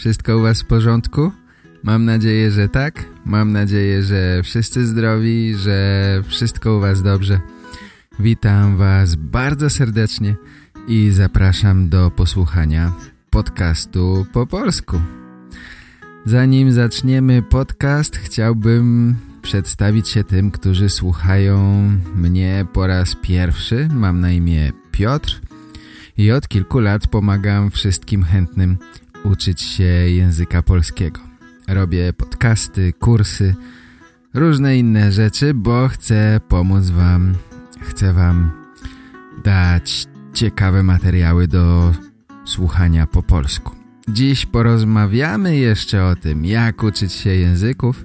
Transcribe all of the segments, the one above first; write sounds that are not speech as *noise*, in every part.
Wszystko u was w porządku? Mam nadzieję, że tak. Mam nadzieję, że wszyscy zdrowi, że wszystko u was dobrze. Witam was bardzo serdecznie i zapraszam do posłuchania podcastu po polsku. Zanim zaczniemy podcast, chciałbym przedstawić się tym, którzy słuchają mnie po raz pierwszy. Mam na imię Piotr i od kilku lat pomagam wszystkim chętnym uczyć się języka polskiego. Robię podcasty, kursy, różne inne rzeczy, bo chcę pomóc wam, chcę wam dać ciekawe materiały do słuchania po polsku. Dziś porozmawiamy jeszcze o tym, jak uczyć się języków.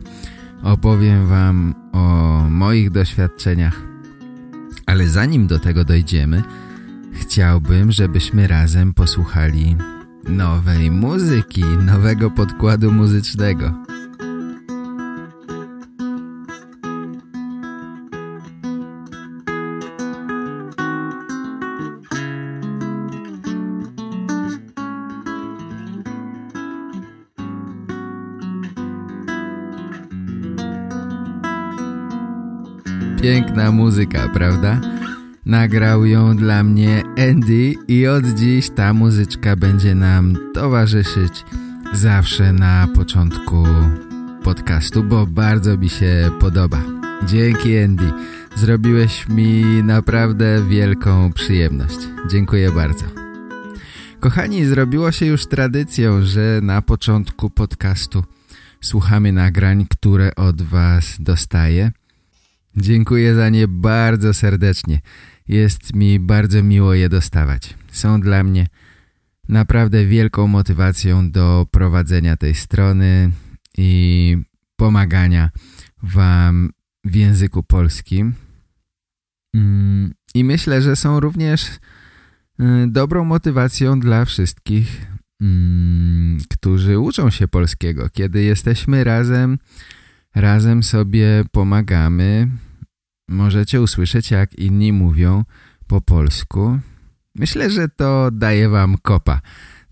Opowiem wam o moich doświadczeniach. Ale zanim do tego dojdziemy, chciałbym, żebyśmy razem posłuchali nowej muzyki, nowego podkładu muzycznego. Piękna muzyka, prawda? Nagrał ją dla mnie Andy i od dziś ta muzyczka będzie nam towarzyszyć zawsze na początku podcastu, bo bardzo mi się podoba. Dzięki Andy, zrobiłeś mi naprawdę wielką przyjemność. Dziękuję bardzo. Kochani, zrobiło się już tradycją, że na początku podcastu słuchamy nagrań, które od Was dostaję. Dziękuję za nie bardzo serdecznie. Jest mi bardzo miło je dostawać. Są dla mnie naprawdę wielką motywacją do prowadzenia tej strony i pomagania Wam w języku polskim. Mm, I myślę, że są również y, dobrą motywacją dla wszystkich, mm, którzy uczą się polskiego. Kiedy jesteśmy razem, razem sobie pomagamy, możecie usłyszeć, jak inni mówią po polsku. Myślę, że to daje wam kopa.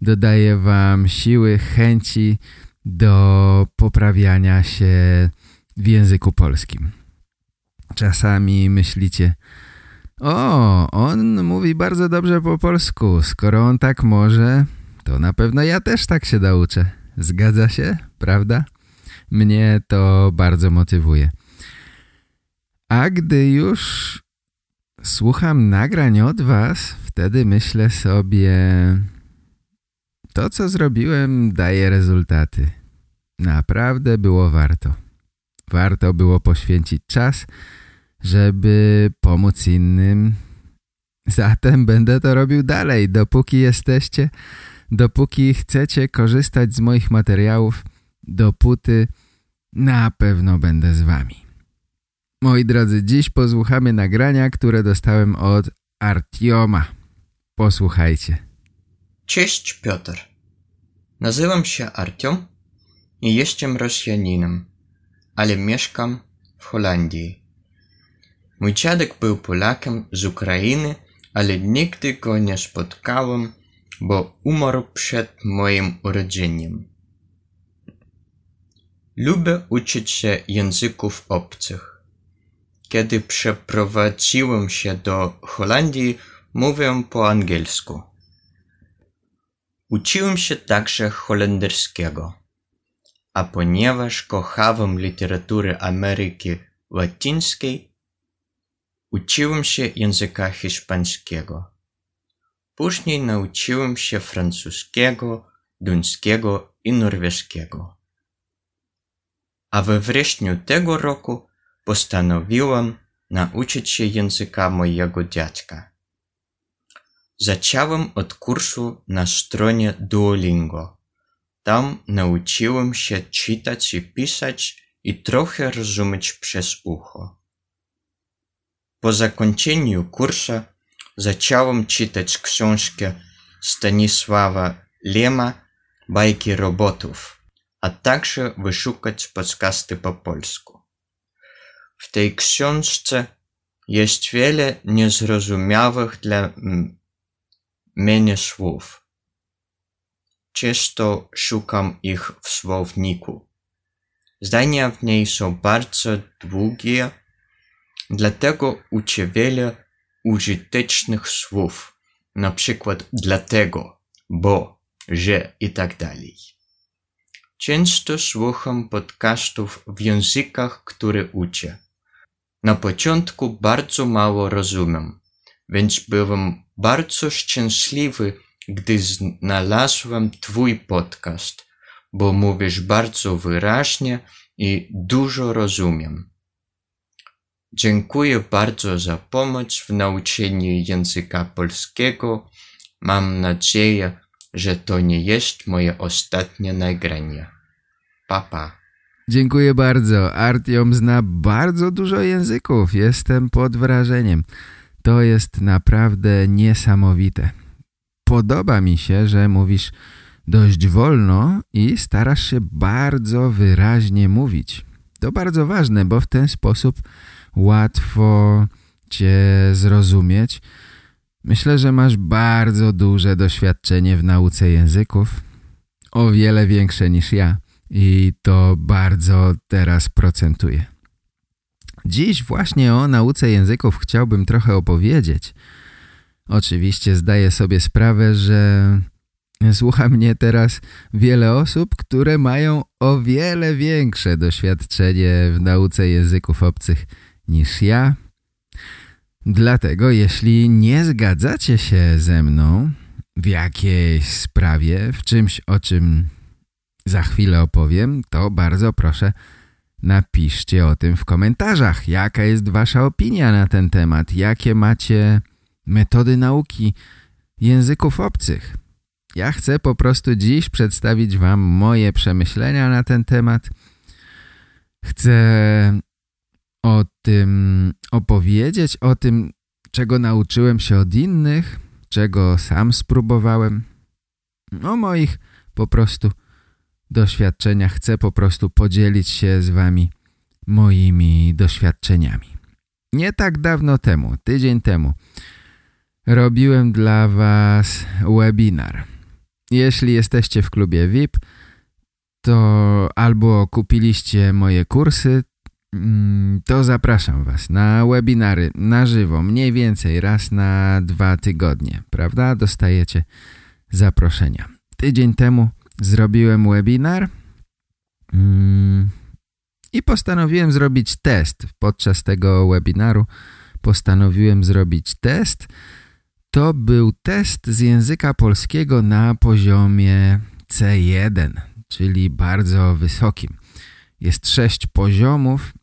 Dodaje wam siły, chęci do poprawiania się w języku polskim. Czasami myślicie, o, on mówi bardzo dobrze po polsku. Skoro on tak może, to na pewno ja też tak się nauczę. Zgadza się, prawda? Mnie to bardzo motywuje. A gdy już słucham nagrań od was, wtedy myślę sobie, to co zrobiłem daje rezultaty. Naprawdę było warto. Warto było poświęcić czas, żeby pomóc innym. Zatem będę to robił dalej, dopóki jesteście, dopóki chcecie korzystać z moich materiałów, dopóty na pewno będę z wami. Moi drodzy, dziś posłuchamy nagrania, które dostałem od Artioma. Posłuchajcie. Cześć Piotr. Nazywam się Artiom i jestem Rosjaninem, ale mieszkam w Holandii. Mój dziadek był Polakiem z Ukrainy, ale nigdy go nie spotkałem, bo umarł przed moim urodzeniem. Lubię uczyć się języków obcych. Kiedy przeprowadziłem się do Holandii, mówię po angielsku. Uczyłem się także holenderskiego, a ponieważ kochałem literaturę Ameryki Łacińskiej, uczyłem się języka hiszpańskiego. Później nauczyłem się francuskiego, duńskiego i norweskiego. A we wrześniu tego roku postanowiłem nauczyć się języka mojego dziadka. Zacząłem od kursu na stronie Duolingo. Tam nauczyłem się czytać i pisać i trochę rozumieć przez ucho. Po zakończeniu kursu zacząłem czytać książkę Stanisława Lema Bajki robotów, a także wyszukać podcasty po polsku. W tej książce jest wiele niezrozumiałych dla mnie słów. Często szukam ich w słowniku. Zdania w niej są bardzo długie, dlatego uczę wiele użytecznych słów, na przykład dlatego, bo, że i tak dalej. Często słucham podcastów w językach, które uczę. Na początku bardzo mało rozumiem, więc byłem bardzo szczęśliwy, gdy znalazłem Twój podcast, bo mówisz bardzo wyraźnie i dużo rozumiem. Dziękuję bardzo za pomoc w nauczeniu języka polskiego. Mam nadzieję, że to nie jest moje ostatnie nagranie. Papa. Dziękuję bardzo. Artiom zna bardzo dużo języków. Jestem pod wrażeniem. To jest naprawdę niesamowite. Podoba mi się, że mówisz dość wolno i starasz się bardzo wyraźnie mówić. To bardzo ważne, bo w ten sposób łatwo cię zrozumieć. Myślę, że masz bardzo duże doświadczenie w nauce języków. O wiele większe niż ja i to bardzo teraz procentuje. Dziś właśnie o nauce języków chciałbym trochę opowiedzieć. Oczywiście zdaję sobie sprawę, że słucha mnie teraz wiele osób, które mają o wiele większe doświadczenie w nauce języków obcych niż ja. Dlatego jeśli nie zgadzacie się ze mną w jakiejś sprawie, w czymś o czym za chwilę opowiem, to bardzo proszę napiszcie o tym w komentarzach. Jaka jest wasza opinia na ten temat? Jakie macie metody nauki języków obcych? Ja chcę po prostu dziś przedstawić wam moje przemyślenia na ten temat. Chcę o tym opowiedzieć, o tym, czego nauczyłem się od innych, czego sam spróbowałem, o moich po prostu doświadczenia. Chcę po prostu podzielić się z wami moimi doświadczeniami. Nie tak dawno temu, tydzień temu, robiłem dla was webinar. Jeśli jesteście w klubie VIP, to albo kupiliście moje kursy, mm, to zapraszam Was na webinary na żywo, mniej więcej raz na dwa tygodnie, prawda? Dostajecie zaproszenia. Tydzień temu zrobiłem webinar mm, i postanowiłem zrobić test. Podczas tego webinaru postanowiłem zrobić test. To był test z języka polskiego na poziomie C1, czyli bardzo wysokim. Jest sześć poziomów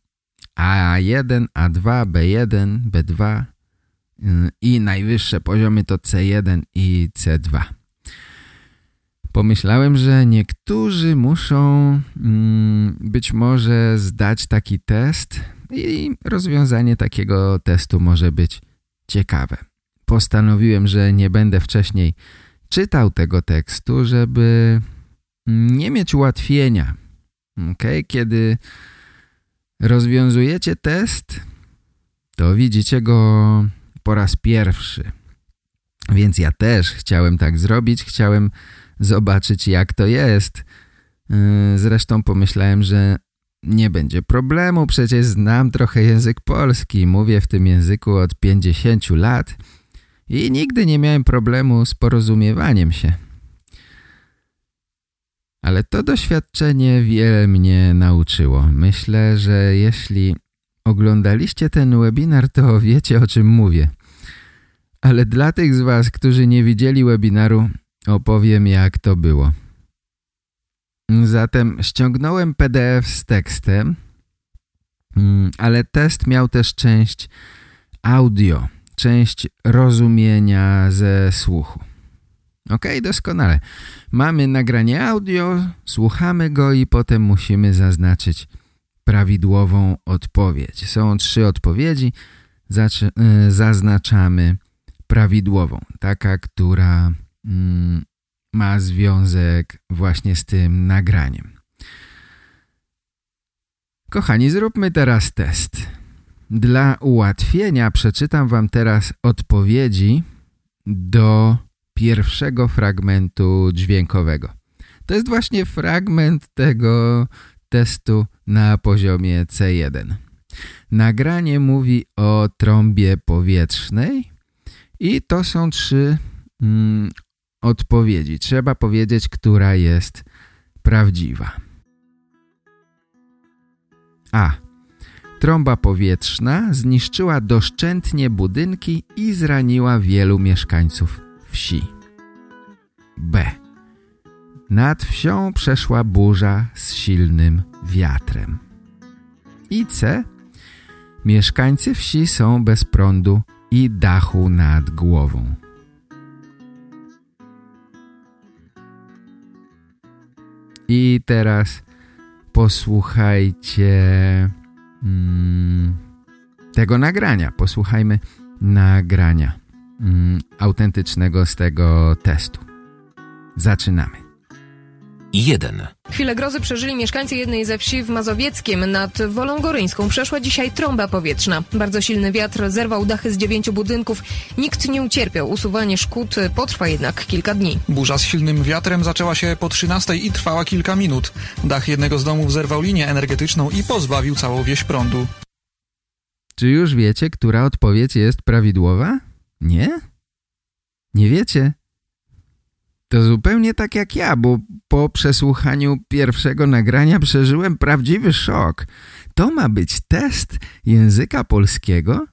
A1, A2, B1, B2 i najwyższe poziomy to C1 i C2. Pomyślałem, że niektórzy muszą mm, być może zdać taki test i rozwiązanie takiego testu może być ciekawe. Postanowiłem, że nie będę wcześniej czytał tego tekstu, żeby nie mieć ułatwienia. Okay? Kiedy rozwiązujecie test, to widzicie go po raz pierwszy. Więc ja też chciałem tak zrobić. Chciałem zobaczyć jak to jest. Yy, zresztą pomyślałem, że nie będzie problemu, przecież znam trochę język polski, mówię w tym języku od 50 lat i nigdy nie miałem problemu z porozumiewaniem się. Ale to doświadczenie wiele mnie nauczyło. Myślę, że jeśli oglądaliście ten webinar, to wiecie o czym mówię. Ale dla tych z Was, którzy nie widzieli webinaru, Opowiem jak to było. Zatem ściągnąłem PDF z tekstem, mm, ale test miał też część audio, część rozumienia ze słuchu. Ok, doskonale. Mamy nagranie audio, słuchamy go i potem musimy zaznaczyć prawidłową odpowiedź. Są trzy odpowiedzi. Y, zaznaczamy prawidłową. Taka, która ma związek właśnie z tym nagraniem. Kochani, zróbmy teraz test. Dla ułatwienia przeczytam wam teraz odpowiedzi do pierwszego fragmentu dźwiękowego. To jest właśnie fragment tego testu na poziomie C1. Nagranie mówi o trąbie powietrznej i to są trzy mm, odpowiedzi. Trzeba powiedzieć, która jest prawdziwa. A. Trąba powietrzna zniszczyła doszczętnie budynki i zraniła wielu mieszkańców wsi. B. Nad wsią przeszła burza z silnym wiatrem. I C. Mieszkańcy wsi są bez prądu i dachu nad głową. I teraz posłuchajcie mm, tego nagrania. Posłuchajmy nagrania mm, autentycznego z tego testu. Zaczynamy. 1. Chwilę grozy przeżyli mieszkańcy jednej ze wsi w Mazowieckiem. Nad Wolą Goryńską przeszła dzisiaj trąba powietrzna. Bardzo silny wiatr zerwał dachy z dziewięciu budynków. Nikt nie ucierpiał. Usuwanie szkód potrwa jednak kilka dni. Burza z silnym wiatrem zaczęła się po 13 i trwała kilka minut. Dach jednego z domów zerwał linię energetyczną i pozbawił całą wieś prądu. Czy już wiecie, która odpowiedź jest prawidłowa? Nie? Nie wiecie? To zupełnie tak jak ja, bo po przesłuchaniu pierwszego nagrania przeżyłem prawdziwy szok. To ma być test języka polskiego?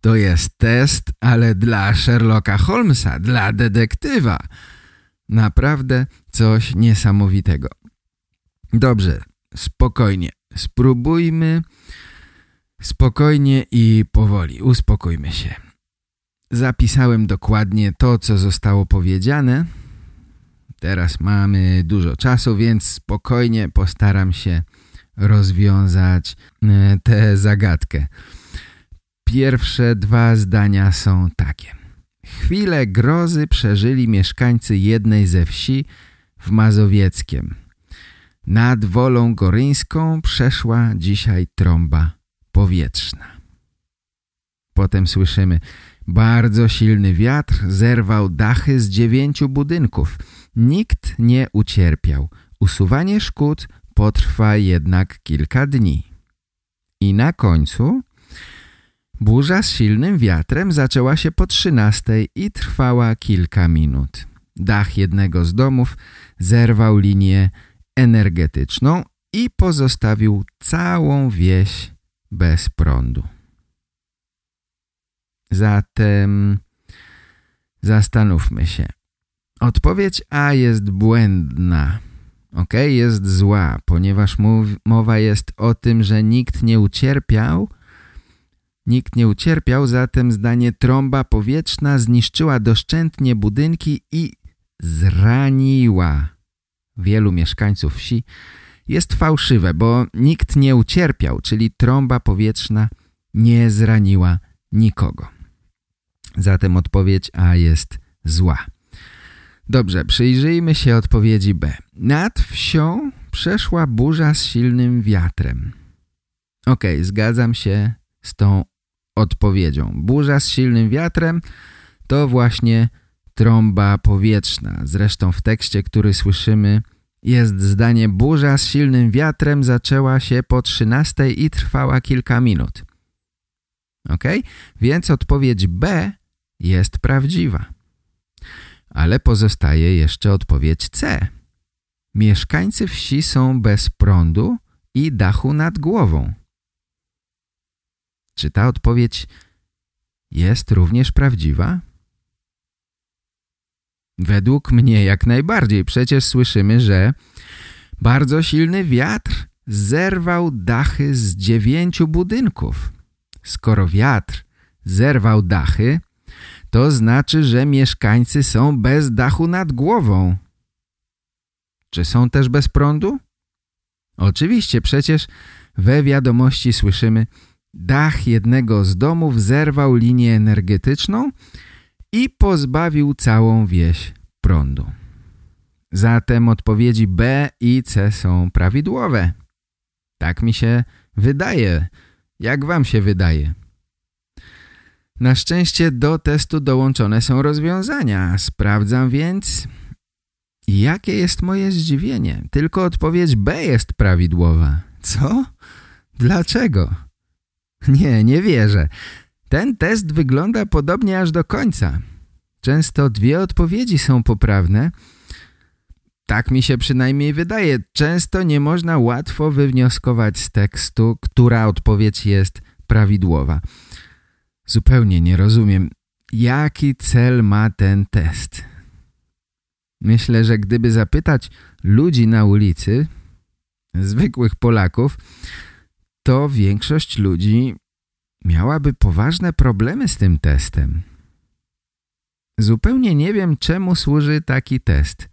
To jest test, ale dla Sherlocka Holmesa, dla detektywa. Naprawdę coś niesamowitego. Dobrze, spokojnie. Spróbujmy spokojnie i powoli. Uspokójmy się. Zapisałem dokładnie to, co zostało powiedziane – Teraz mamy dużo czasu, więc spokojnie postaram się rozwiązać e, tę zagadkę. Pierwsze dwa zdania są takie. Chwilę grozy przeżyli mieszkańcy jednej ze wsi w Mazowieckiem. Nad Wolą Goryńską przeszła dzisiaj trąba powietrzna. Potem słyszymy, bardzo silny wiatr zerwał dachy z dziewięciu budynków – Nikt nie ucierpiał. Usuwanie szkód potrwa jednak kilka dni. I na końcu burza z silnym wiatrem zaczęła się po trzynastej i trwała kilka minut. Dach jednego z domów zerwał linię energetyczną i pozostawił całą wieś bez prądu. Zatem zastanówmy się. Odpowiedź A jest błędna. Ok, jest zła, ponieważ mowa jest o tym, że nikt nie ucierpiał. Nikt nie ucierpiał, zatem zdanie trąba powietrzna zniszczyła doszczętnie budynki i zraniła wielu mieszkańców wsi. Jest fałszywe, bo nikt nie ucierpiał, czyli trąba powietrzna nie zraniła nikogo. Zatem odpowiedź A jest zła. Dobrze, przyjrzyjmy się odpowiedzi B. Nad wsią przeszła burza z silnym wiatrem. Ok, zgadzam się z tą odpowiedzią. Burza z silnym wiatrem to właśnie trąba powietrzna. Zresztą w tekście, który słyszymy jest zdanie burza z silnym wiatrem zaczęła się po 13 i trwała kilka minut. Ok? Więc odpowiedź B jest prawdziwa. Ale pozostaje jeszcze odpowiedź C. Mieszkańcy wsi są bez prądu i dachu nad głową. Czy ta odpowiedź jest również prawdziwa? Według mnie jak najbardziej. Przecież słyszymy, że bardzo silny wiatr zerwał dachy z dziewięciu budynków. Skoro wiatr zerwał dachy, to znaczy, że mieszkańcy są bez dachu nad głową. Czy są też bez prądu? Oczywiście, przecież we wiadomości słyszymy dach jednego z domów zerwał linię energetyczną i pozbawił całą wieś prądu. Zatem odpowiedzi B i C są prawidłowe. Tak mi się wydaje. Jak wam się wydaje? Na szczęście do testu dołączone są rozwiązania. Sprawdzam więc, jakie jest moje zdziwienie. Tylko odpowiedź B jest prawidłowa. Co? Dlaczego? Nie, nie wierzę. Ten test wygląda podobnie aż do końca. Często dwie odpowiedzi są poprawne. Tak mi się przynajmniej wydaje. Często nie można łatwo wywnioskować z tekstu, która odpowiedź jest prawidłowa. Zupełnie nie rozumiem, jaki cel ma ten test. Myślę, że gdyby zapytać ludzi na ulicy, zwykłych Polaków, to większość ludzi miałaby poważne problemy z tym testem. Zupełnie nie wiem, czemu służy taki test.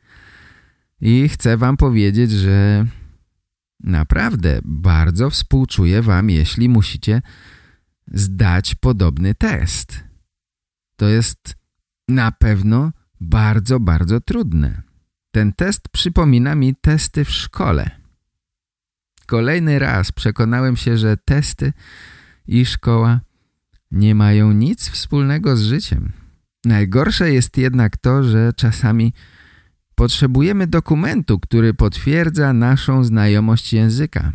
I chcę wam powiedzieć, że naprawdę bardzo współczuję wam, jeśli musicie zdać podobny test. To jest na pewno bardzo, bardzo trudne. Ten test przypomina mi testy w szkole. Kolejny raz przekonałem się, że testy i szkoła nie mają nic wspólnego z życiem. Najgorsze jest jednak to, że czasami potrzebujemy dokumentu, który potwierdza naszą znajomość języka.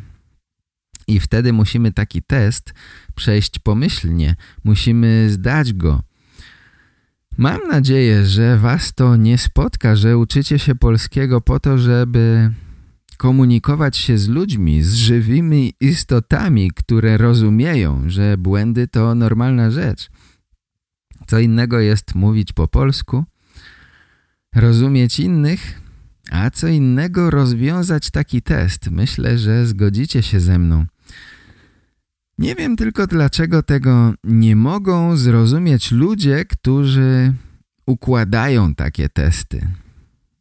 I wtedy musimy taki test przejść pomyślnie, musimy zdać go. Mam nadzieję, że was to nie spotka, że uczycie się polskiego po to, żeby komunikować się z ludźmi, z żywymi istotami, które rozumieją, że błędy to normalna rzecz. Co innego jest mówić po polsku, rozumieć innych, a co innego rozwiązać taki test. Myślę, że zgodzicie się ze mną. Nie wiem tylko dlaczego tego nie mogą zrozumieć ludzie, którzy układają takie testy.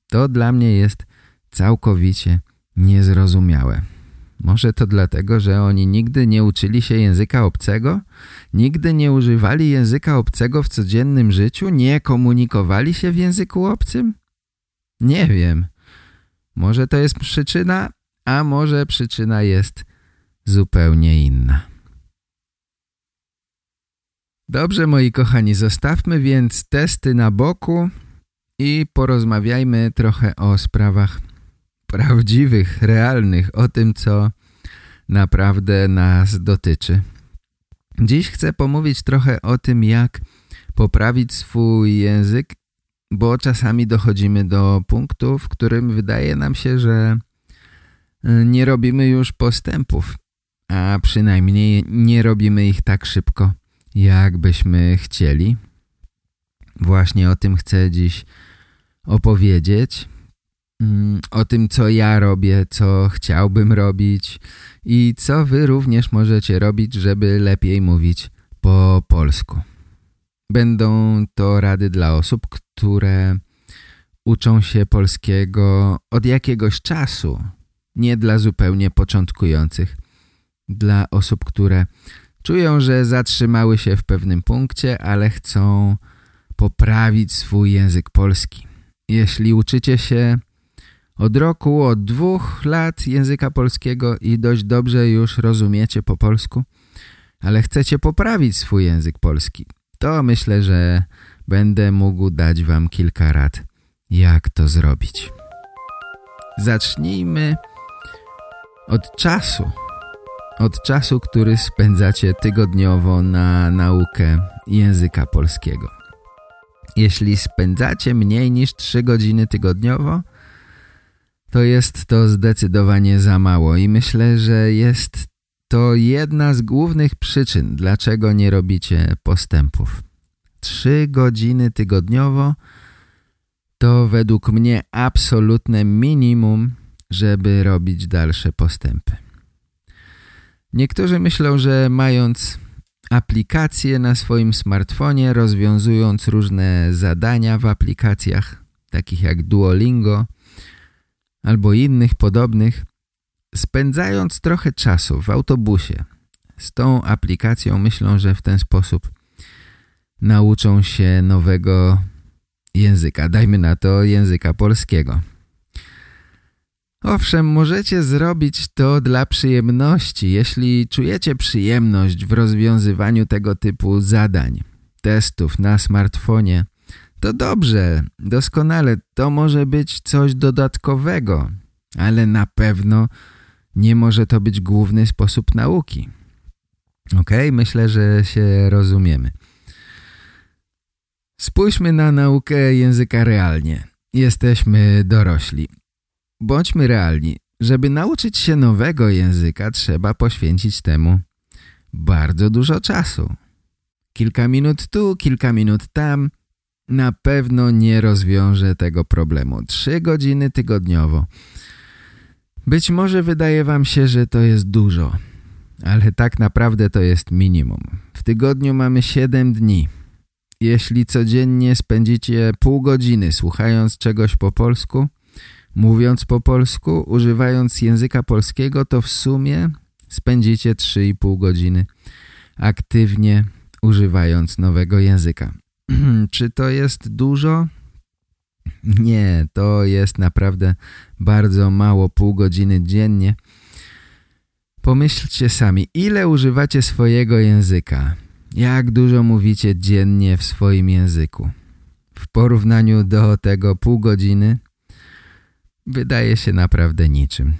To dla mnie jest całkowicie niezrozumiałe. Może to dlatego, że oni nigdy nie uczyli się języka obcego? Nigdy nie używali języka obcego w codziennym życiu? Nie komunikowali się w języku obcym? Nie wiem. Może to jest przyczyna, a może przyczyna jest zupełnie inna. Dobrze, moi kochani, zostawmy więc testy na boku i porozmawiajmy trochę o sprawach prawdziwych, realnych, o tym, co naprawdę nas dotyczy. Dziś chcę pomówić trochę o tym, jak poprawić swój język, bo czasami dochodzimy do punktu, w którym wydaje nam się, że y, nie robimy już postępów, a przynajmniej nie robimy ich tak szybko, jak byśmy chcieli. Właśnie o tym chcę dziś opowiedzieć. Mm, o tym, co ja robię, co chciałbym robić i co wy również możecie robić, żeby lepiej mówić po polsku. Będą to rady dla osób, które uczą się polskiego od jakiegoś czasu, nie dla zupełnie początkujących, dla osób, które czują, że zatrzymały się w pewnym punkcie, ale chcą poprawić swój język polski. Jeśli uczycie się od roku, od dwóch lat języka polskiego i dość dobrze już rozumiecie po polsku, ale chcecie poprawić swój język polski, to myślę, że będę mógł dać wam kilka rad, jak to zrobić. Zacznijmy od czasu. Od czasu, który spędzacie tygodniowo na naukę języka polskiego. Jeśli spędzacie mniej niż 3 godziny tygodniowo, to jest to zdecydowanie za mało i myślę, że jest to jedna z głównych przyczyn, dlaczego nie robicie postępów. Trzy godziny tygodniowo to według mnie absolutne minimum, żeby robić dalsze postępy. Niektórzy myślą, że mając aplikacje na swoim smartfonie, rozwiązując różne zadania w aplikacjach, takich jak Duolingo albo innych podobnych, spędzając trochę czasu w autobusie z tą aplikacją, myślą, że w ten sposób nauczą się nowego języka. Dajmy na to języka polskiego. Owszem, możecie zrobić to dla przyjemności, jeśli czujecie przyjemność w rozwiązywaniu tego typu zadań, testów na smartfonie, to dobrze, doskonale, to może być coś dodatkowego, ale na pewno nie może to być główny sposób nauki. Ok, myślę, że się rozumiemy. Spójrzmy na naukę języka realnie. Jesteśmy dorośli. Bądźmy realni. Żeby nauczyć się nowego języka, trzeba poświęcić temu bardzo dużo czasu. Kilka minut tu, kilka minut tam na pewno nie rozwiąże tego problemu. Trzy godziny tygodniowo. Być może wydaje wam się, że to jest dużo, ale tak naprawdę to jest minimum. W tygodniu mamy 7 dni. Jeśli codziennie spędzicie pół godziny słuchając czegoś po polsku, mówiąc po polsku, używając języka polskiego, to w sumie spędzicie 3,5 godziny aktywnie używając nowego języka. *clears throat* Czy to jest dużo? Nie, to jest naprawdę bardzo mało, pół godziny dziennie. Pomyślcie sami, ile używacie swojego języka? Jak dużo mówicie dziennie w swoim języku? W porównaniu do tego pół godziny wydaje się naprawdę niczym.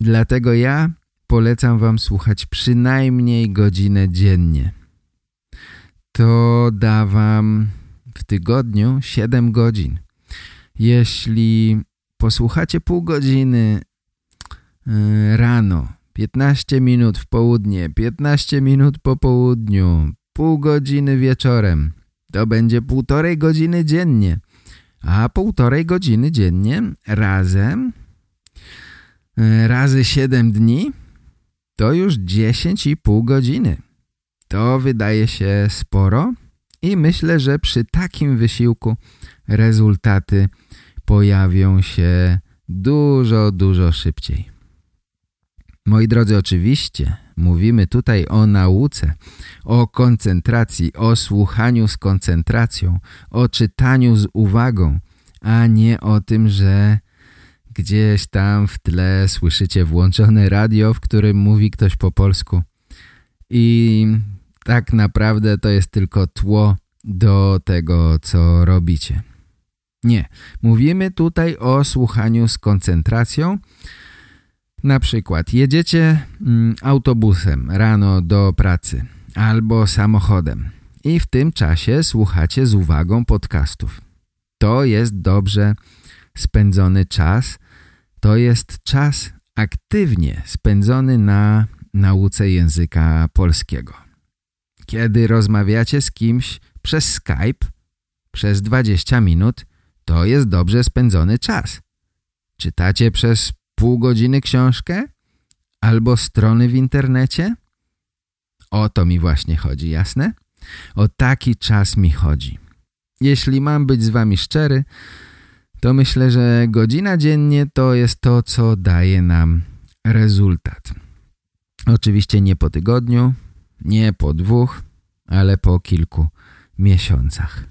Dlatego ja polecam wam słuchać przynajmniej godzinę dziennie. To da wam w tygodniu 7 godzin. Jeśli posłuchacie pół godziny y, rano, 15 minut w południe, 15 minut po południu, pół godziny wieczorem, to będzie półtorej godziny dziennie. A półtorej godziny dziennie razem y, razy 7 dni to już 10,5 godziny. To wydaje się sporo i myślę, że przy takim wysiłku rezultaty pojawią się dużo, dużo szybciej. Moi drodzy, oczywiście mówimy tutaj o nauce, o koncentracji, o słuchaniu z koncentracją, o czytaniu z uwagą, a nie o tym, że gdzieś tam w tle słyszycie włączone radio, w którym mówi ktoś po polsku i tak naprawdę to jest tylko tło do tego, co robicie. Nie, mówimy tutaj o słuchaniu z koncentracją. Na przykład jedziecie mm, autobusem rano do pracy albo samochodem i w tym czasie słuchacie z uwagą podcastów. To jest dobrze spędzony czas, to jest czas aktywnie spędzony na nauce języka polskiego. Kiedy rozmawiacie z kimś przez Skype przez 20 minut, to jest dobrze spędzony czas. Czytacie przez pół godziny książkę? Albo strony w internecie? O to mi właśnie chodzi, jasne? O taki czas mi chodzi. Jeśli mam być z wami szczery, to myślę, że godzina dziennie to jest to, co daje nam rezultat. Oczywiście nie po tygodniu, nie po dwóch, ale po kilku miesiącach.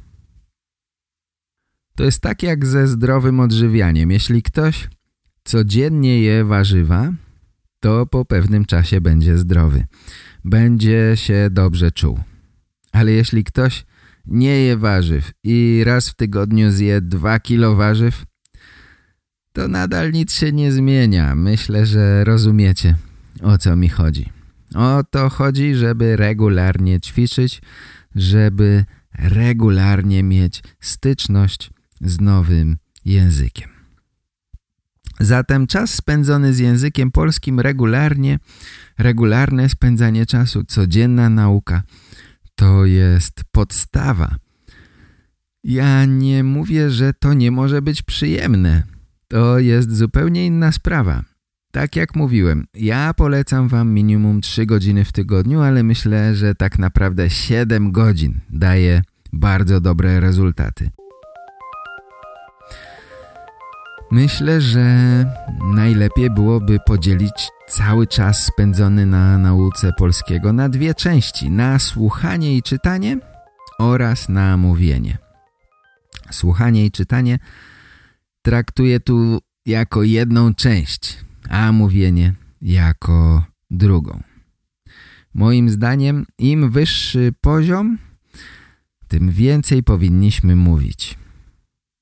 To jest tak jak ze zdrowym odżywianiem. Jeśli ktoś codziennie je warzywa, to po pewnym czasie będzie zdrowy. Będzie się dobrze czuł. Ale jeśli ktoś nie je warzyw i raz w tygodniu zje dwa kilo warzyw, to nadal nic się nie zmienia. Myślę, że rozumiecie, o co mi chodzi. O to chodzi, żeby regularnie ćwiczyć, żeby regularnie mieć styczność z nowym językiem. Zatem czas spędzony z językiem polskim regularnie, regularne spędzanie czasu, codzienna nauka to jest podstawa. Ja nie mówię, że to nie może być przyjemne. To jest zupełnie inna sprawa. Tak jak mówiłem, ja polecam Wam minimum 3 godziny w tygodniu, ale myślę, że tak naprawdę 7 godzin daje bardzo dobre rezultaty. Myślę, że najlepiej byłoby podzielić cały czas spędzony na nauce polskiego na dwie części. Na słuchanie i czytanie oraz na mówienie. Słuchanie i czytanie traktuję tu jako jedną część, a mówienie jako drugą. Moim zdaniem im wyższy poziom, tym więcej powinniśmy mówić.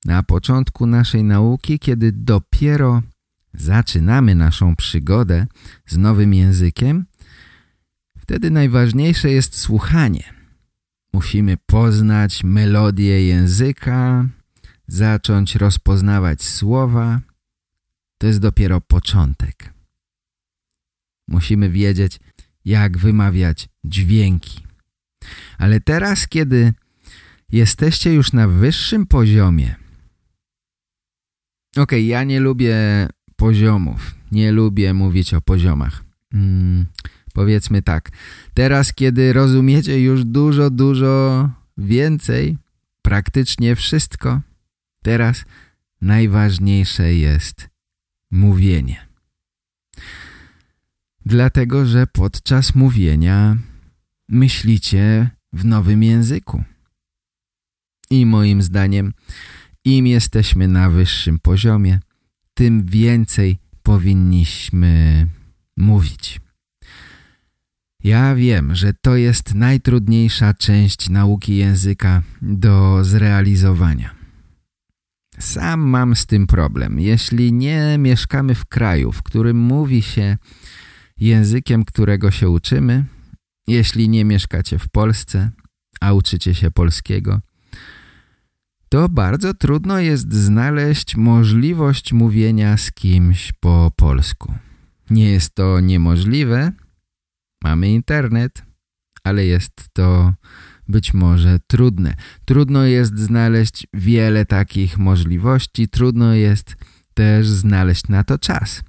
Na początku naszej nauki, kiedy dopiero zaczynamy naszą przygodę z nowym językiem, wtedy najważniejsze jest słuchanie. Musimy poznać melodię języka, zacząć rozpoznawać słowa. To jest dopiero początek. Musimy wiedzieć, jak wymawiać dźwięki. Ale teraz, kiedy jesteście już na wyższym poziomie, Okej, okay, ja nie lubię poziomów. Nie lubię mówić o poziomach. Hmm, powiedzmy tak. Teraz, kiedy rozumiecie już dużo, dużo więcej, praktycznie wszystko, teraz najważniejsze jest mówienie. Dlatego, że podczas mówienia myślicie w nowym języku. I moim zdaniem im jesteśmy na wyższym poziomie, tym więcej powinniśmy mówić. Ja wiem, że to jest najtrudniejsza część nauki języka do zrealizowania. Sam mam z tym problem. Jeśli nie mieszkamy w kraju, w którym mówi się językiem, którego się uczymy, jeśli nie mieszkacie w Polsce, a uczycie się polskiego, to bardzo trudno jest znaleźć możliwość mówienia z kimś po polsku. Nie jest to niemożliwe, mamy internet, ale jest to być może trudne. Trudno jest znaleźć wiele takich możliwości, trudno jest też znaleźć na to czas.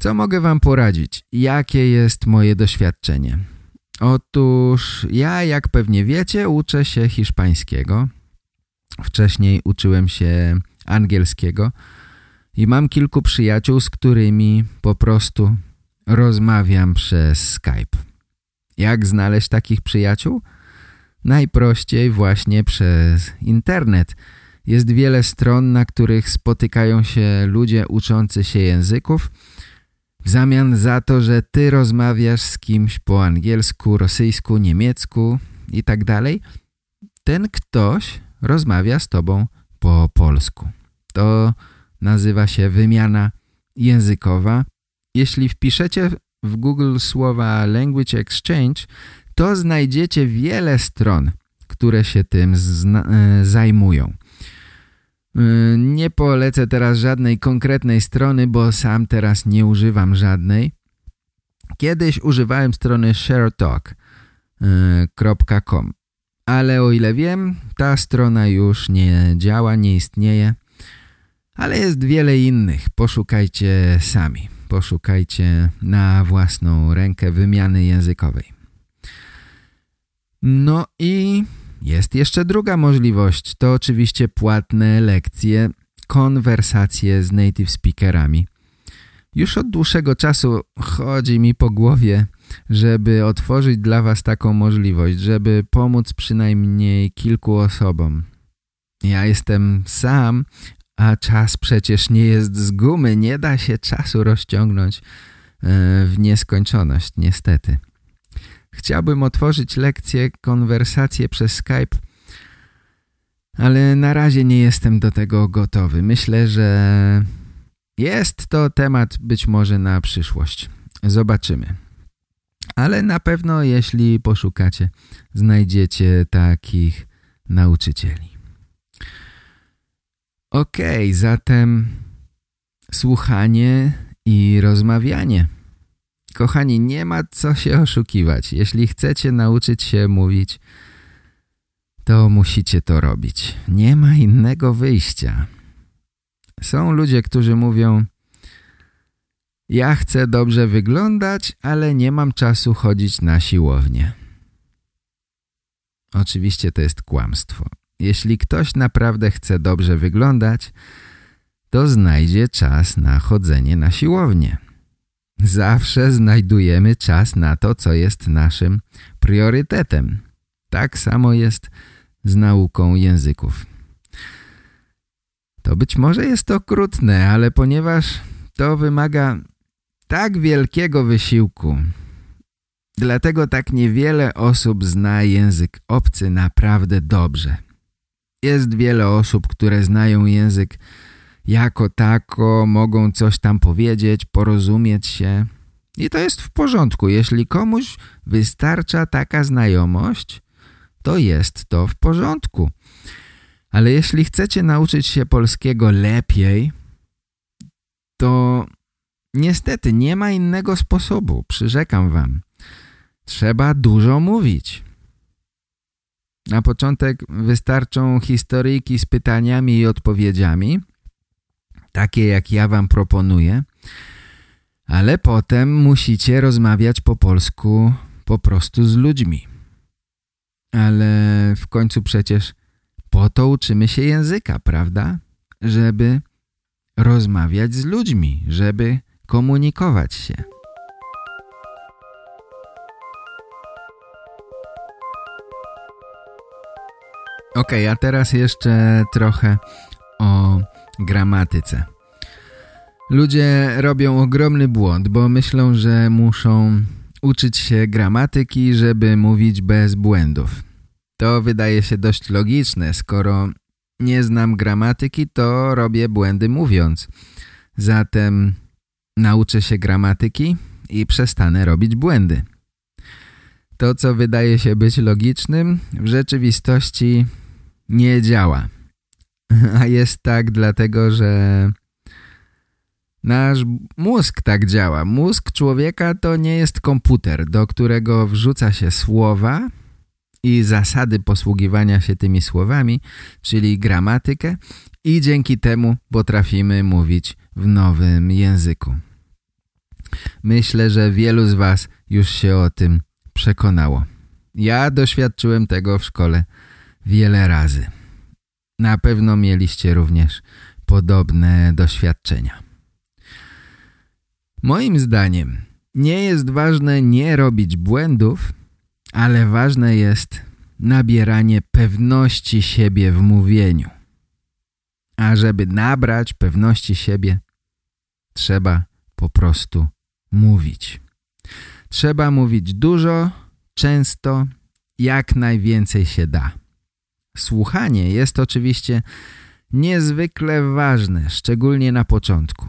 Co mogę Wam poradzić? Jakie jest moje doświadczenie? Otóż ja, jak pewnie wiecie, uczę się hiszpańskiego. Wcześniej uczyłem się angielskiego i mam kilku przyjaciół, z którymi po prostu rozmawiam przez Skype. Jak znaleźć takich przyjaciół? Najprościej właśnie przez internet. Jest wiele stron, na których spotykają się ludzie uczący się języków w zamian za to, że ty rozmawiasz z kimś po angielsku, rosyjsku, niemiecku i tak dalej. Ten ktoś rozmawia z tobą po polsku. To nazywa się wymiana językowa. Jeśli wpiszecie w Google słowa Language Exchange, to znajdziecie wiele stron, które się tym e, zajmują. E, nie polecę teraz żadnej konkretnej strony, bo sam teraz nie używam żadnej. Kiedyś używałem strony sharetalk.com ale o ile wiem, ta strona już nie działa, nie istnieje. Ale jest wiele innych. Poszukajcie sami. Poszukajcie na własną rękę wymiany językowej. No i jest jeszcze druga możliwość. To oczywiście płatne lekcje, konwersacje z native speakerami. Już od dłuższego czasu chodzi mi po głowie, żeby otworzyć dla Was taką możliwość, żeby pomóc przynajmniej kilku osobom. Ja jestem sam, a czas przecież nie jest z gumy, nie da się czasu rozciągnąć e, w nieskończoność, niestety. Chciałbym otworzyć lekcję, konwersację przez Skype, ale na razie nie jestem do tego gotowy. Myślę, że jest to temat być może na przyszłość. Zobaczymy. Ale na pewno jeśli poszukacie, znajdziecie takich nauczycieli. Ok, zatem słuchanie i rozmawianie. Kochani, nie ma co się oszukiwać. Jeśli chcecie nauczyć się mówić, to musicie to robić. Nie ma innego wyjścia. Są ludzie, którzy mówią Ja chcę dobrze wyglądać, ale nie mam czasu chodzić na siłownię. Oczywiście to jest kłamstwo. Jeśli ktoś naprawdę chce dobrze wyglądać, to znajdzie czas na chodzenie na siłownię. Zawsze znajdujemy czas na to, co jest naszym priorytetem. Tak samo jest z nauką języków. To być może jest okrutne, ale ponieważ to wymaga tak wielkiego wysiłku, dlatego tak niewiele osób zna język obcy naprawdę dobrze. Jest wiele osób, które znają język jako tako, mogą coś tam powiedzieć, porozumieć się. I to jest w porządku. Jeśli komuś wystarcza taka znajomość, to jest to w porządku. Ale jeśli chcecie nauczyć się polskiego lepiej, to niestety nie ma innego sposobu, przyrzekam wam. Trzeba dużo mówić. Na początek wystarczą historyjki z pytaniami i odpowiedziami, takie jak ja wam proponuję, ale potem musicie rozmawiać po polsku po prostu z ludźmi. Ale w końcu przecież po to uczymy się języka, prawda? Żeby rozmawiać z ludźmi, żeby komunikować się. Ok, a teraz jeszcze trochę o gramatyce. Ludzie robią ogromny błąd, bo myślą, że muszą uczyć się gramatyki, żeby mówić bez błędów. To wydaje się dość logiczne, skoro nie znam gramatyki, to robię błędy mówiąc. Zatem nauczę się gramatyki i przestanę robić błędy. To, co wydaje się być logicznym, w rzeczywistości nie działa. *laughs* A jest tak dlatego, że nasz mózg tak działa. Mózg człowieka to nie jest komputer, do którego wrzuca się słowa i zasady posługiwania się tymi słowami, czyli gramatykę i dzięki temu potrafimy mówić w nowym języku. Myślę, że wielu z Was już się o tym przekonało. Ja doświadczyłem tego w szkole wiele razy. Na pewno mieliście również podobne doświadczenia. Moim zdaniem nie jest ważne nie robić błędów, ale ważne jest nabieranie pewności siebie w mówieniu. A żeby nabrać pewności siebie, trzeba po prostu mówić. Trzeba mówić dużo, często, jak najwięcej się da. Słuchanie jest oczywiście niezwykle ważne, szczególnie na początku.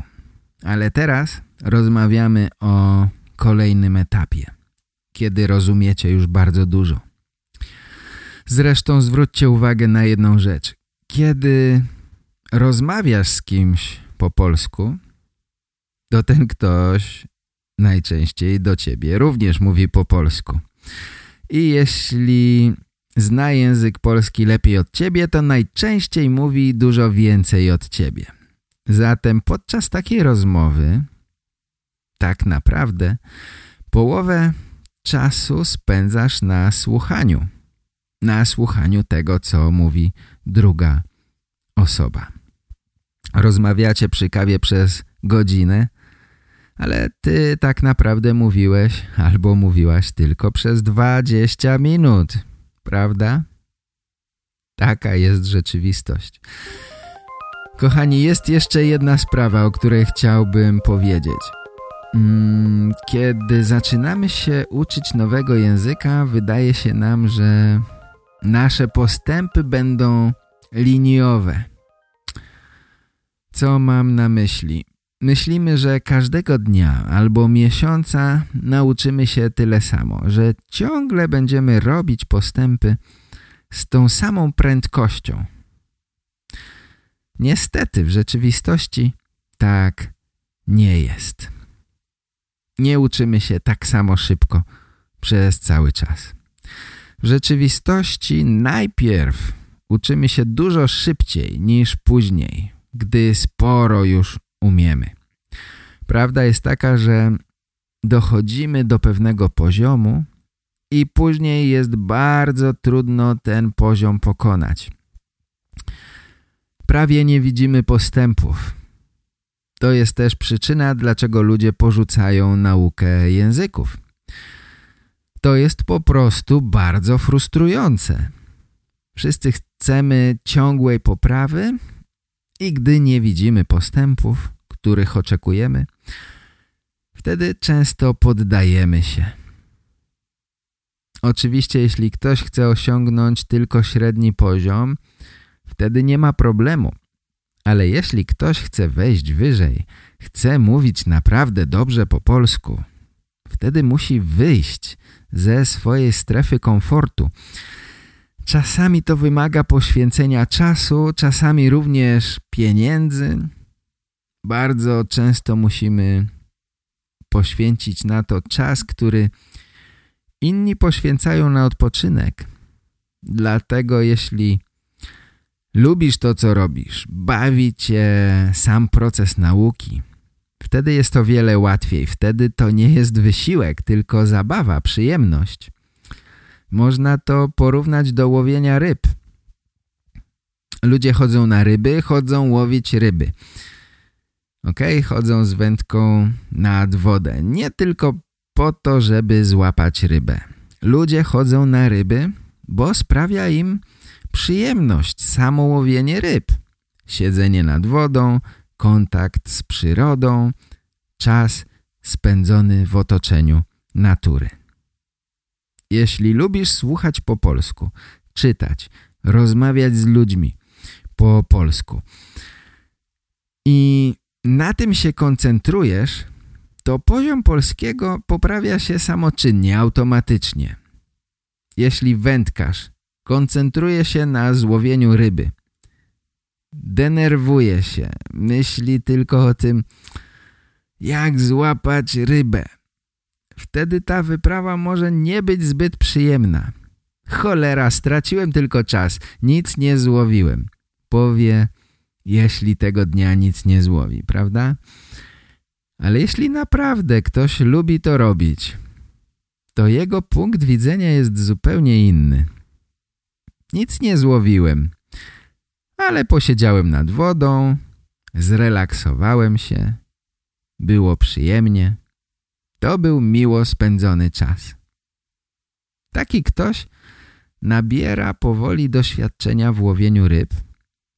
Ale teraz rozmawiamy o kolejnym etapie, kiedy rozumiecie już bardzo dużo. Zresztą zwróćcie uwagę na jedną rzecz. Kiedy rozmawiasz z kimś po polsku, to ten ktoś najczęściej do ciebie również mówi po polsku. I jeśli zna język polski lepiej od ciebie, to najczęściej mówi dużo więcej od ciebie. Zatem podczas takiej rozmowy tak naprawdę połowę czasu spędzasz na słuchaniu. Na słuchaniu tego, co mówi druga osoba. Rozmawiacie przy kawie przez godzinę, ale ty tak naprawdę mówiłeś albo mówiłaś tylko przez 20 minut, prawda? Taka jest rzeczywistość. Kochani, jest jeszcze jedna sprawa, o której chciałbym powiedzieć. Mm, kiedy zaczynamy się uczyć nowego języka, wydaje się nam, że nasze postępy będą liniowe. Co mam na myśli? Myślimy, że każdego dnia albo miesiąca nauczymy się tyle samo, że ciągle będziemy robić postępy z tą samą prędkością. Niestety w rzeczywistości tak nie jest. Nie uczymy się tak samo szybko przez cały czas. W rzeczywistości najpierw uczymy się dużo szybciej niż później, gdy sporo już umiemy. Prawda jest taka, że dochodzimy do pewnego poziomu i później jest bardzo trudno ten poziom pokonać. Prawie nie widzimy postępów. To jest też przyczyna, dlaczego ludzie porzucają naukę języków. To jest po prostu bardzo frustrujące. Wszyscy chcemy ciągłej poprawy i gdy nie widzimy postępów, których oczekujemy, wtedy często poddajemy się. Oczywiście jeśli ktoś chce osiągnąć tylko średni poziom, wtedy nie ma problemu. Ale jeśli ktoś chce wejść wyżej, chce mówić naprawdę dobrze po polsku, wtedy musi wyjść ze swojej strefy komfortu. Czasami to wymaga poświęcenia czasu, czasami również pieniędzy. Bardzo często musimy poświęcić na to czas, który inni poświęcają na odpoczynek. Dlatego jeśli lubisz to, co robisz, bawi cię sam proces nauki, wtedy jest to wiele łatwiej. Wtedy to nie jest wysiłek, tylko zabawa, przyjemność. Można to porównać do łowienia ryb. Ludzie chodzą na ryby, chodzą łowić ryby. Ok, chodzą z wędką nad wodę. Nie tylko po to, żeby złapać rybę. Ludzie chodzą na ryby, bo sprawia im przyjemność samo łowienie ryb. Siedzenie nad wodą, kontakt z przyrodą, czas spędzony w otoczeniu natury. Jeśli lubisz słuchać po polsku, czytać, rozmawiać z ludźmi po polsku i na tym się koncentrujesz, to poziom polskiego poprawia się samoczynnie, automatycznie. Jeśli wędkarz koncentruje się na złowieniu ryby, denerwuje się, myśli tylko o tym, jak złapać rybę. Wtedy ta wyprawa może nie być zbyt przyjemna. Cholera, straciłem tylko czas, nic nie złowiłem. Powie, jeśli tego dnia nic nie złowi, prawda? Ale jeśli naprawdę ktoś lubi to robić, to jego punkt widzenia jest zupełnie inny. Nic nie złowiłem, ale posiedziałem nad wodą, zrelaksowałem się, było przyjemnie. To był miło spędzony czas. Taki ktoś nabiera powoli doświadczenia w łowieniu ryb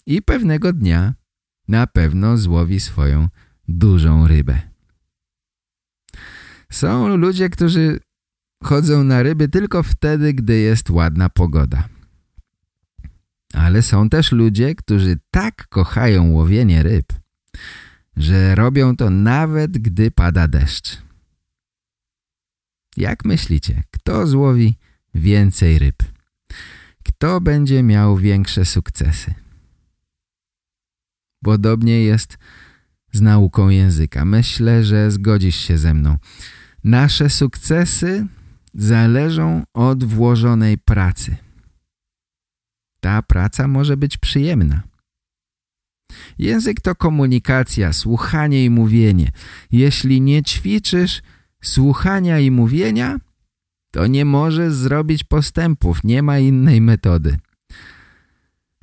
i pewnego dnia na pewno złowi swoją dużą rybę. Są ludzie, którzy chodzą na ryby tylko wtedy, gdy jest ładna pogoda. Ale są też ludzie, którzy tak kochają łowienie ryb, że robią to nawet gdy pada deszcz. Jak myślicie, kto złowi więcej ryb? Kto będzie miał większe sukcesy? Podobnie jest z nauką języka. Myślę, że zgodzisz się ze mną. Nasze sukcesy zależą od włożonej pracy. Ta praca może być przyjemna. Język to komunikacja, słuchanie i mówienie. Jeśli nie ćwiczysz słuchania i mówienia, to nie możesz zrobić postępów, nie ma innej metody.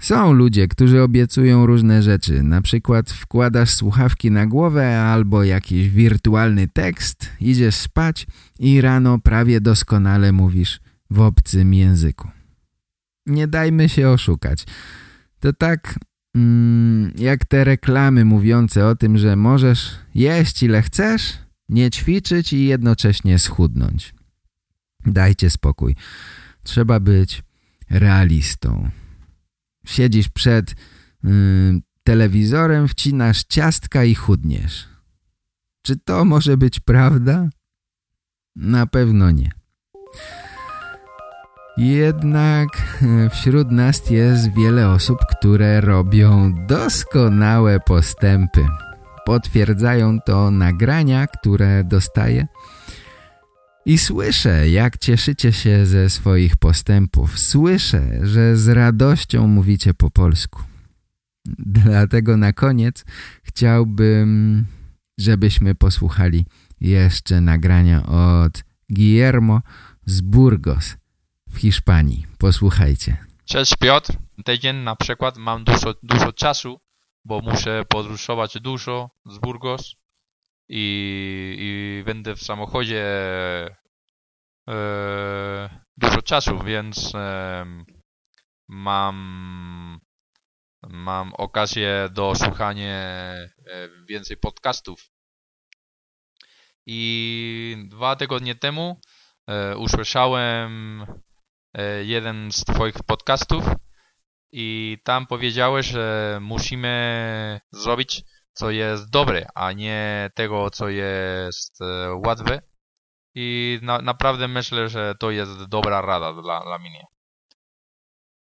Są ludzie, którzy obiecują różne rzeczy, na przykład wkładasz słuchawki na głowę albo jakiś wirtualny tekst, idziesz spać i rano prawie doskonale mówisz w obcym języku. Nie dajmy się oszukać. To tak mm, jak te reklamy mówiące o tym, że możesz jeść ile chcesz, nie ćwiczyć i jednocześnie schudnąć. Dajcie spokój. Trzeba być realistą. Siedzisz przed y, telewizorem, wcinasz ciastka i chudniesz. Czy to może być prawda? Na pewno nie. Jednak y, wśród nas jest wiele osób, które robią doskonałe postępy. Potwierdzają to nagrania, które dostaję i słyszę, jak cieszycie się ze swoich postępów. Słyszę, że z radością mówicie po polsku. Dlatego na koniec chciałbym żebyśmy posłuchali jeszcze nagrania od Guillermo z Burgos w Hiszpanii. Posłuchajcie. Cześć Piotr. Tydzień na przykład mam dużo, dużo czasu, bo muszę podróżować dużo z Burgos i, i będę w samochodzie e, dużo czasu, więc e, mam, mam okazję do słuchania e, więcej podcastów. I dwa tygodnie temu e, usłyszałem e, jeden z Twoich podcastów i tam powiedziałeś, że musimy zrobić co jest dobre, a nie tego, co jest e, łatwe. I na, naprawdę myślę, że to jest dobra rada dla, dla mnie.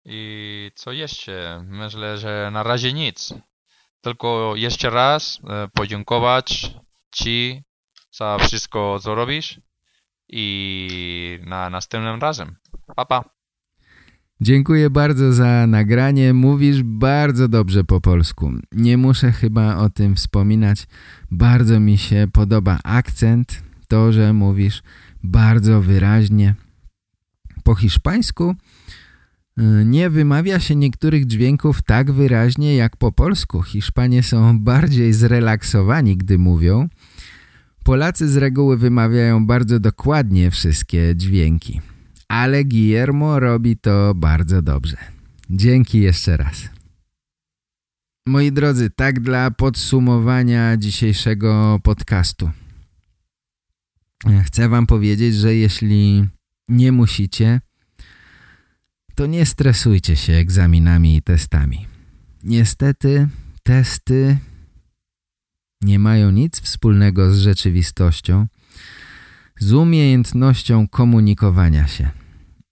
I co jeszcze? Myślę, że na razie nic. Tylko jeszcze raz e, podziękować Ci za wszystko, co robisz i na następnym razem. Pa, pa. Dziękuję bardzo za nagranie. Mówisz bardzo dobrze po polsku. Nie muszę chyba o tym wspominać. Bardzo mi się podoba akcent, to, że mówisz bardzo wyraźnie. Po hiszpańsku y, nie wymawia się niektórych dźwięków tak wyraźnie jak po polsku. Hiszpanie są bardziej zrelaksowani, gdy mówią. Polacy z reguły wymawiają bardzo dokładnie wszystkie dźwięki ale Guillermo robi to bardzo dobrze. Dzięki jeszcze raz. Moi drodzy, tak dla podsumowania dzisiejszego podcastu. Chcę wam powiedzieć, że jeśli nie musicie, to nie stresujcie się egzaminami i testami. Niestety testy nie mają nic wspólnego z rzeczywistością, z umiejętnością komunikowania się.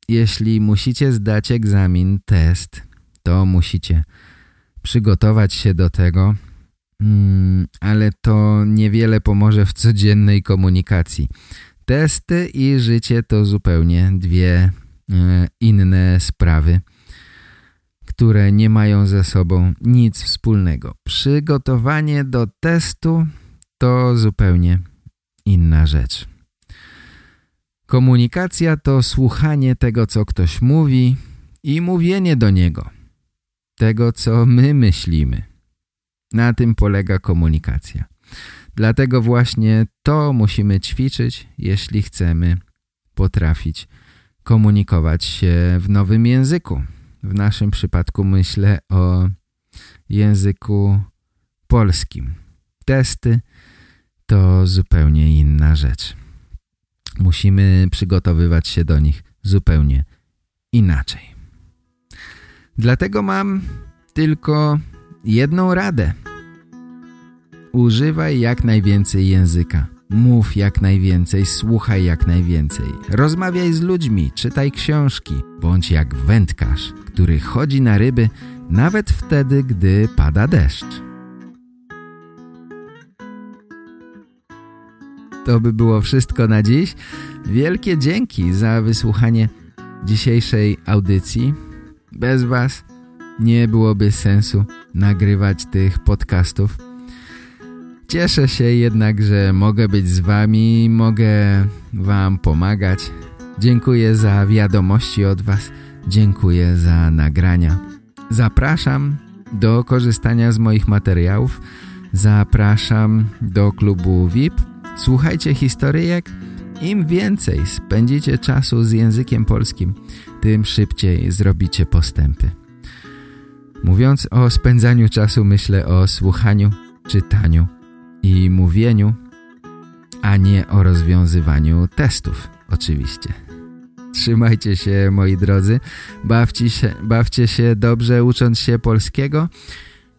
Jeśli musicie zdać egzamin, test, to musicie przygotować się do tego, mm, ale to niewiele pomoże w codziennej komunikacji. Testy i życie to zupełnie dwie e, inne sprawy, które nie mają ze sobą nic wspólnego. Przygotowanie do testu to zupełnie inna rzecz. Komunikacja to słuchanie tego, co ktoś mówi i mówienie do niego. Tego, co my myślimy. Na tym polega komunikacja. Dlatego właśnie to musimy ćwiczyć, jeśli chcemy potrafić komunikować się w nowym języku. W naszym przypadku myślę o języku polskim. Testy to zupełnie inna rzecz musimy przygotowywać się do nich zupełnie inaczej. Dlatego mam tylko jedną radę. Używaj jak najwięcej języka. Mów jak najwięcej, słuchaj jak najwięcej. Rozmawiaj z ludźmi, czytaj książki. Bądź jak wędkarz, który chodzi na ryby nawet wtedy, gdy pada deszcz. To by było wszystko na dziś. Wielkie dzięki za wysłuchanie dzisiejszej audycji. Bez Was nie byłoby sensu nagrywać tych podcastów. Cieszę się jednak, że mogę być z Wami, mogę Wam pomagać. Dziękuję za wiadomości od Was, dziękuję za nagrania. Zapraszam do korzystania z moich materiałów. Zapraszam do klubu VIP Słuchajcie historyjek. Im więcej spędzicie czasu z językiem polskim, tym szybciej zrobicie postępy. Mówiąc o spędzaniu czasu, myślę o słuchaniu, czytaniu i mówieniu, a nie o rozwiązywaniu testów, oczywiście. Trzymajcie się, moi drodzy, bawcie się, bawcie się dobrze ucząc się polskiego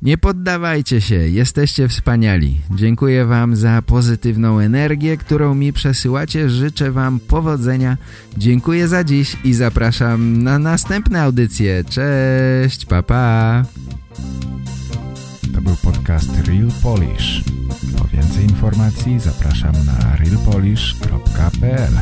nie poddawajcie się, jesteście wspaniali. Dziękuję Wam za pozytywną energię, którą mi przesyłacie. Życzę Wam powodzenia. Dziękuję za dziś i zapraszam na następne audycje. Cześć, papa. Pa. To był podcast Real Polish. Po więcej informacji zapraszam na realpolish.pl